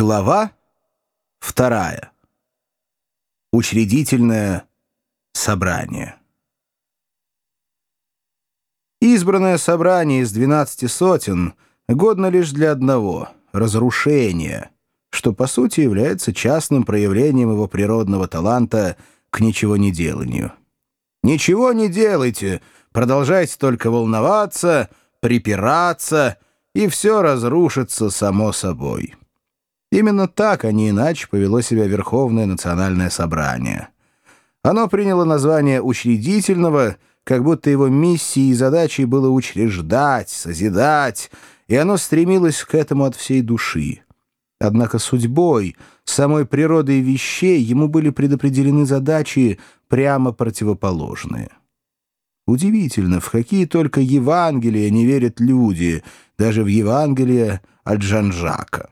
Глава вторая. Учредительное собрание. Избранное собрание из двенадцати сотен годно лишь для одного — разрушения, что по сути является частным проявлением его природного таланта к ничего не деланию. Ничего не делайте, продолжайте только волноваться, припираться, и все разрушится само собой. Именно так, а не иначе, повело себя Верховное национальное собрание. Оно приняло название учредительного, как будто его миссией и задачей было учреждать, созидать, и оно стремилось к этому от всей души. Однако судьбой, самой природой вещей ему были предопределены задачи прямо противоположные. Удивительно, в какие только Евангелия не верят люди, даже в Евангелие от Жан-Жака.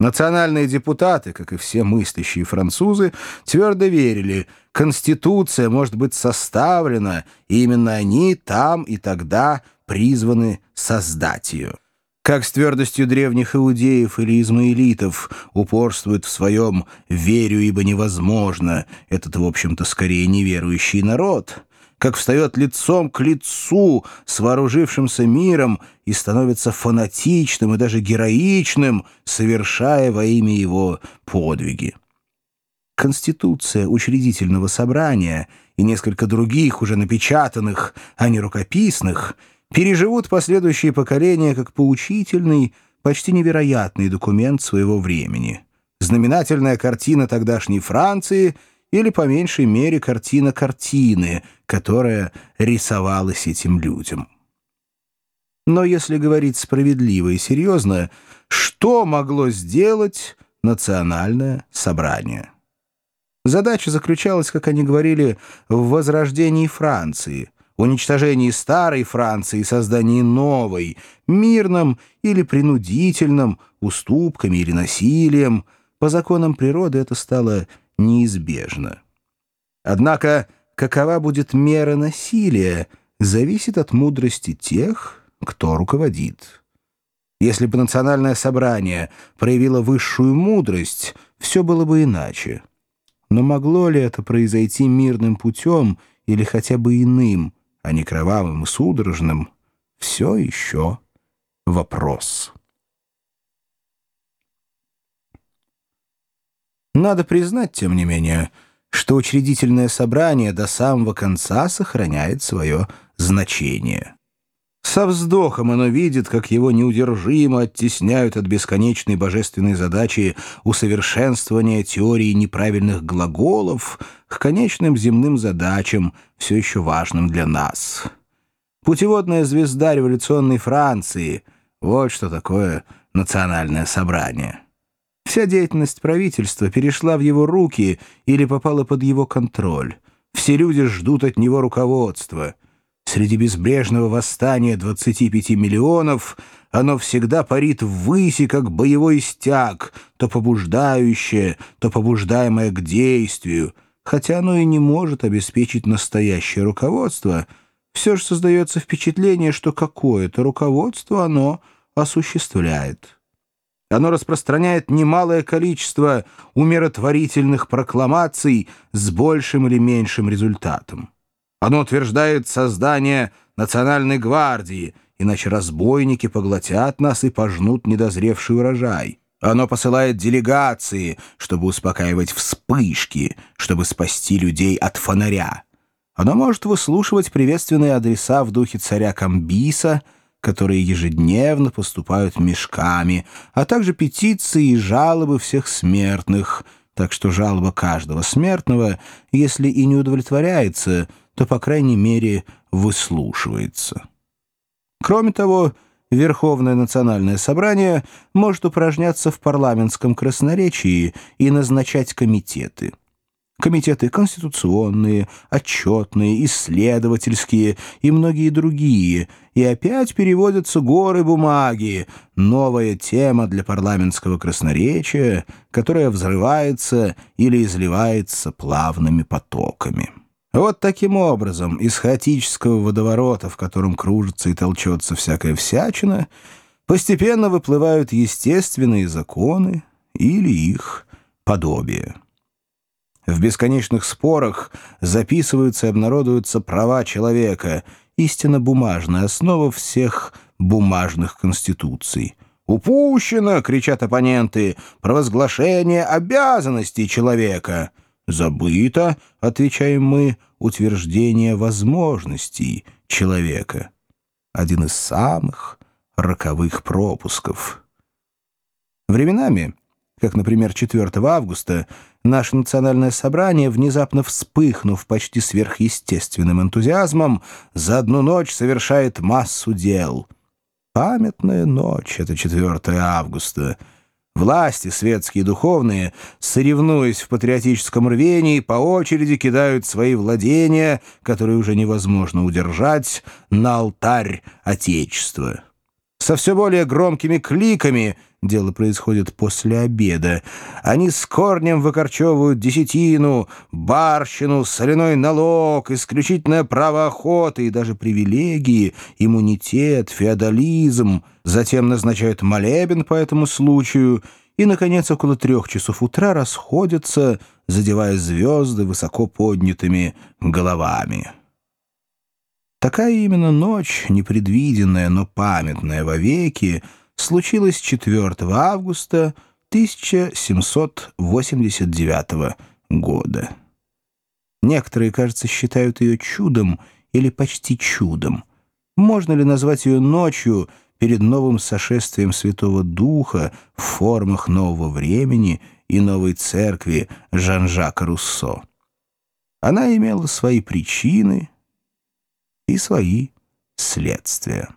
Национальные депутаты, как и все мыслящие французы, твердо верили, Конституция может быть составлена, и именно они там и тогда призваны создать ее. Как с твердостью древних иудеев или измаилитов упорствует в своем «верю, ибо невозможно» этот, в общем-то, скорее неверующий народ — как встает лицом к лицу с вооружившимся миром и становится фанатичным и даже героичным, совершая во имя его подвиги. Конституция учредительного собрания и несколько других, уже напечатанных, а не рукописных, переживут последующие поколения как поучительный, почти невероятный документ своего времени. Знаменательная картина тогдашней Франции — или, по меньшей мере, картина картины, которая рисовалась этим людям. Но если говорить справедливо и серьезно, что могло сделать национальное собрание? Задача заключалась, как они говорили, в возрождении Франции, уничтожении старой Франции и создании новой, мирном или принудительном, уступками или насилием. По законам природы это стало неизбежно. Однако, какова будет мера насилия, зависит от мудрости тех, кто руководит. Если бы национальное собрание проявило высшую мудрость, все было бы иначе. Но могло ли это произойти мирным путем или хотя бы иным, а не кровавым и судорожным, все еще вопрос. Надо признать, тем не менее, что учредительное собрание до самого конца сохраняет свое значение. Со вздохом оно видит, как его неудержимо оттесняют от бесконечной божественной задачи усовершенствования теории неправильных глаголов к конечным земным задачам, все еще важным для нас. Путеводная звезда революционной Франции — вот что такое национальное собрание. Вся деятельность правительства перешла в его руки или попала под его контроль. Все люди ждут от него руководства. Среди безбрежного восстания 25 миллионов оно всегда парит ввыси, как боевой стяг, то побуждающее, то побуждаемое к действию. Хотя оно и не может обеспечить настоящее руководство, все же создается впечатление, что какое-то руководство оно осуществляет. Оно распространяет немалое количество умиротворительных прокламаций с большим или меньшим результатом. Оно утверждает создание национальной гвардии, иначе разбойники поглотят нас и пожнут недозревший урожай. Оно посылает делегации, чтобы успокаивать вспышки, чтобы спасти людей от фонаря. Оно может выслушивать приветственные адреса в духе царя Камбиса — которые ежедневно поступают мешками, а также петиции и жалобы всех смертных, так что жалоба каждого смертного, если и не удовлетворяется, то, по крайней мере, выслушивается. Кроме того, Верховное национальное собрание может упражняться в парламентском красноречии и назначать комитеты комитеты конституционные, отчетные, исследовательские и многие другие, и опять переводятся горы бумаги, новая тема для парламентского красноречия, которая взрывается или изливается плавными потоками. Вот таким образом из хаотического водоворота, в котором кружится и толчется всякая всячина, постепенно выплывают естественные законы, или их подобие. В бесконечных спорах записываются и обнародуются права человека, истинно бумажная основа всех бумажных конституций. «Упущено!» — кричат оппоненты. «Провозглашение обязанностей человека!» «Забыто!» — отвечаем мы. «Утверждение возможностей человека». Один из самых роковых пропусков. Временами, как, например, 4 августа, наше национальное собрание, внезапно вспыхнув почти сверхъестественным энтузиазмом, за одну ночь совершает массу дел. Памятная ночь — это 4 августа. Власти, светские и духовные, соревнуясь в патриотическом рвении, по очереди кидают свои владения, которые уже невозможно удержать, на алтарь Отечества со все более громкими кликами, дело происходит после обеда, они с корнем выкорчевывают десятину, барщину, соляной налог, исключительное право охоты и даже привилегии, иммунитет, феодализм, затем назначают молебен по этому случаю. И, наконец, около трех часов утра расходятся, задевая звезды высоко поднятыми головами. Такая именно ночь, непредвиденная, но памятная вовеки, случилась 4 августа 1789 года. Некоторые, кажется, считают ее чудом или почти чудом. Можно ли назвать ее ночью перед новым сошествием Святого Духа в формах нового времени и новой церкви Жан-Жака Руссо? Она имела свои причины — и свои следствия.